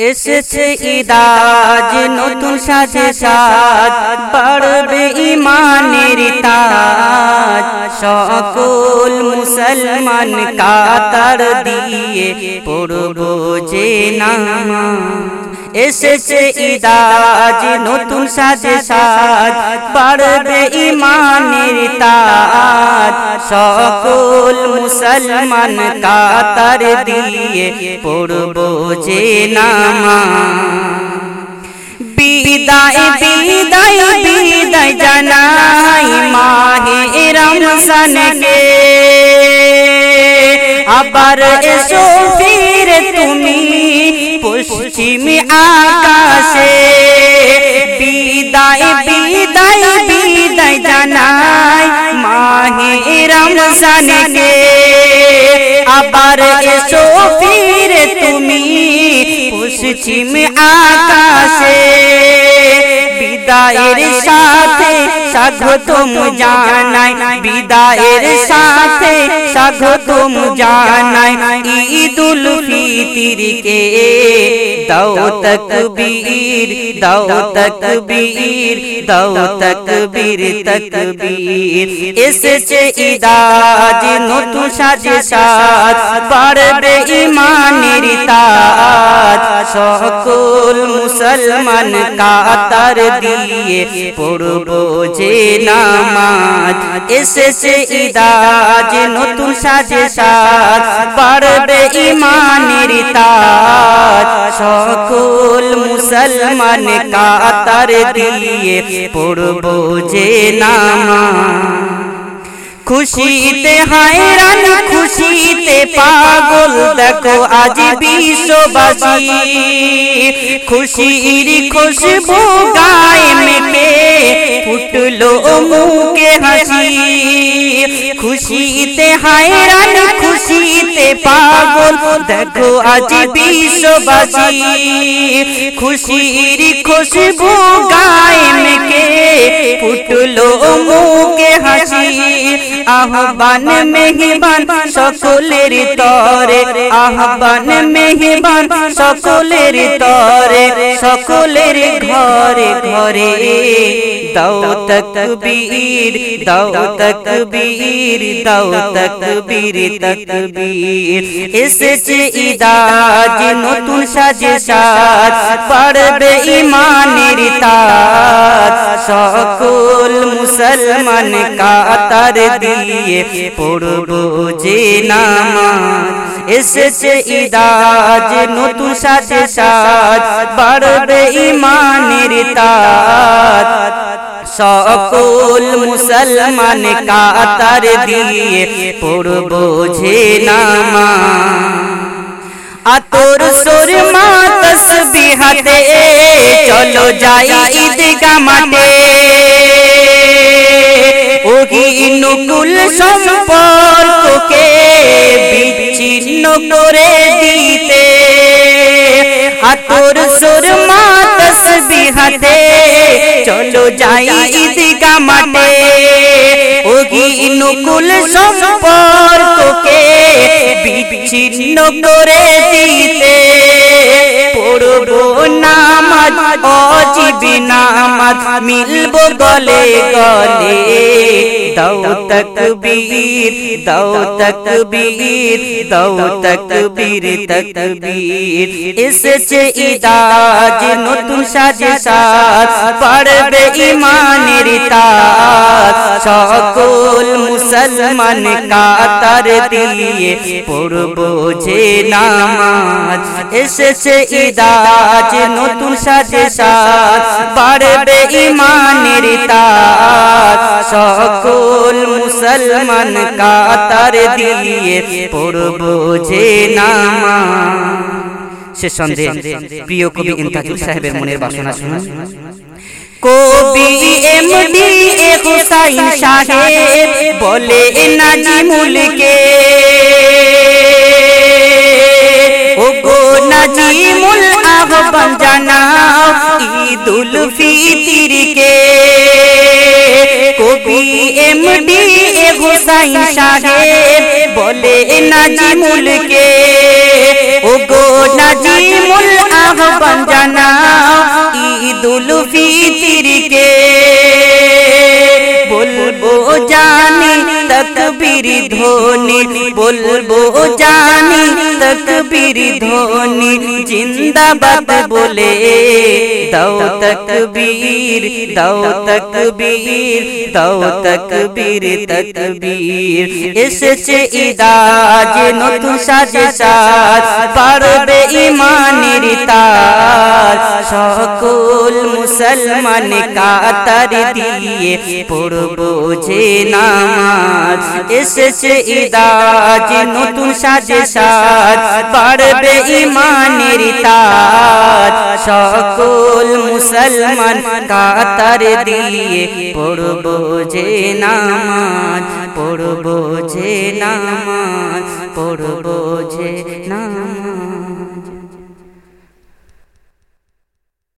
এসেছে ইদাজ নতুন সাজে সাজ বাড়বে ইমানের তাজ সকল মুসলমান কাতার দিয়ে পড়ব যে নামা এসেছে ইদাজ নতুন সাজে সাজ বাড়বে ইমানের তাজ সকল মুসলমান কাতার দিয়ে পড়ব যে নামা বিদায় বিদায় বিদায় জানাই মাহে রমজানকে। আবার এসো ফিরে তুমি পশ্চিম আকাশে রমজানকে আবার এসো ফিরে তুমি পশ্চিম আকাশে বিদায়ের সাথে স্বাগতম জানাই, বিদায়ের সাথে স্বাগতম জানাই, ঈদুল ফিতিরকে দাও তকবীর দাও তকবীর দাও তকবীর তকবীর। এসেছে ইদাজ নতুন সাজে সাজ, বাড়বে ইমানের তাজ, সকল মুসলমান কাতার দিয়ে পড়ব যে নামাজ এসেছে ইদাজ নতুন সাজে সাজ বাড়বে ইমানের তাজ সকল মুসলমান কাতার দিয়ে পড়ব যে নামাজ খুশিতে হায়রান খুশিতে পাগল। দেখো আজ বিশ্ববাসী। খুশির খুশবু গায়ে মেকে ফুটলো মুখে হাসি। খুশিতে হায়রান খুশিতে পাগল। দেখো আজ বিশ্ববাসী। খুশির খুশবু গায়ে মেকে ফুটলো মুখে হাসি। আহ্বান মেহবান সকলের তরে, আহ্বান মেহবান সকলের তরে, সকলের ঘরে ঘরে। দাও তকবীর দাও তকবীর দাও তকবীর তকবীর। এসেছে ইদাজ, নতুন সাজে সাজ পড়বে ইমানের তাজ। মুসলমান কাতার দিয়ে পড়ব যে নামাজ এসেছে ইদাজ নতুন সাজে সাজ বাড়বে ইমানের তাজ সকল মুসলমান কাতার দিয়ে পড়ব যে নামাজ আতর সুর মা তসবিহাতে চলো যাই ঈদগা মাঠে ওহি নুকুল সম্পর্ককে বিচ্ছিন্ন করে দিতে। আতর সুর মা তসবিহাতে চলো যাই ঈদগা মাঠে। ওহি নুকুল সম্পর্ককে বিচ্ছিন্ন করে দিতে। পড়ব নামাজ অজিবি নামাজ মিলব গলে গলে। দাও তকবীর দাও তকবীর দাও তকবীর তকবীর। এসেছে ইদাজ, নতুন সাজে সাজ পড়বে ইমানের তাজ। সকল মুসলমান কাতার দিয়ে পড়ব যে নামাজ। এসেছে ইদাজ, নতুন সাজে সাজ বাড়বে ইমানের তাজ। সকল মুসলমান কাতার দিয়ে পড়ব যে নামাজ। সে সন্দেহ প্রিয় কবি ইন্তাজুল সাহেবের মনের বাসনা শুনুন। কবি এমডি এ হুসাইন সাহেব বলে নাজিমুলকে ہے بولے ناجی مل کے ناجی مل آگ بن جانا তকবীর ধ্বনি বলব জানি তকবীর ধ্বনি জিন্দাবাদ বলে দাও তকবীর দাও তকবীর দাও তকবীর তকবীর এসেছে ইদাজ নতুন সাজে সাজ পারবে ইমানের তাজ সকল মুসলমান কাতার দিয়ে পড়ব যে নামাজ। এসেছে ইদাজ, নতুন সাজে সাজ পারবে ইমানের তাজ। সকল মুসলমান কাতার দিয়ে পড়ব যে নামাজ, পড়ব যে নামাজ, পড়ব যে নামাজ।